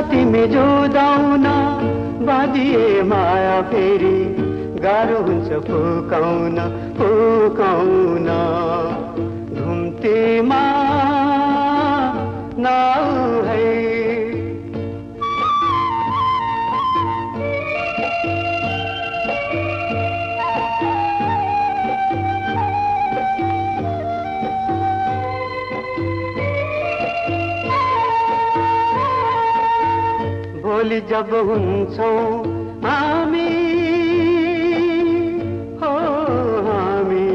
आँखाती में जो दाउना बाँधिए माया फेरि गाह्रो हुन्छ फुकाउन फुकाउन घुम्तीमा भोलि जब हुन्छौँ हामी हो हामी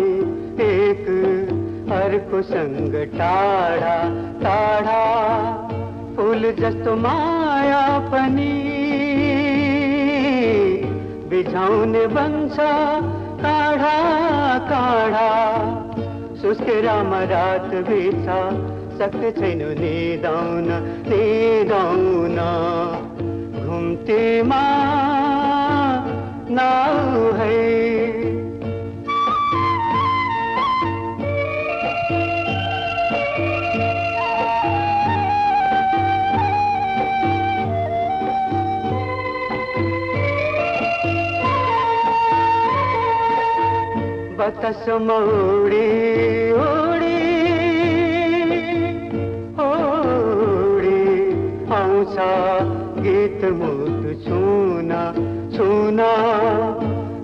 एक अर्कोसँग टाढा टाढा फुल जस्तो माया पनि बिझाउने बन्छ काढा काढा सुस्केरामा रात बिछ सक्ने छैन निदाउन निदाउन। घुम्तीमा नाउ है। बतस मौडी उडी आउँछ गीत मुद छूना छूना,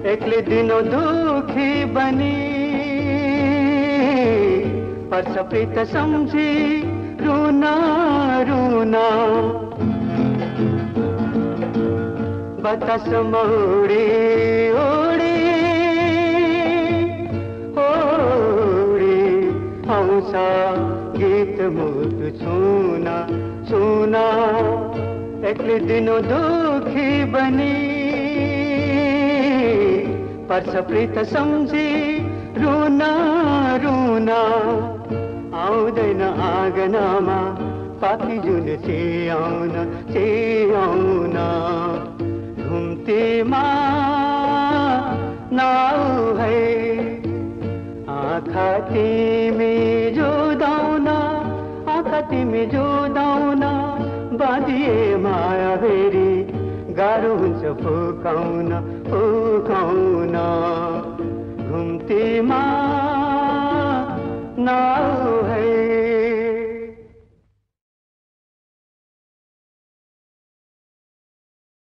एकले दिनों दुखी बनी। पर सप्रीत समझी, रूना रूना। बतस मौडी गीत मुटु छुना छुना एक्लै दिनो दुखी बनी पर्छ प्रीत सम्झी रुना रुना आउँदैन आँगनमा पापी जुन चियाउन चियाउन घुम्तीमा तिमी जुदाउन बाँधिए माया फेरि गाह्रो हुन्छ फुकाउन फुकाउन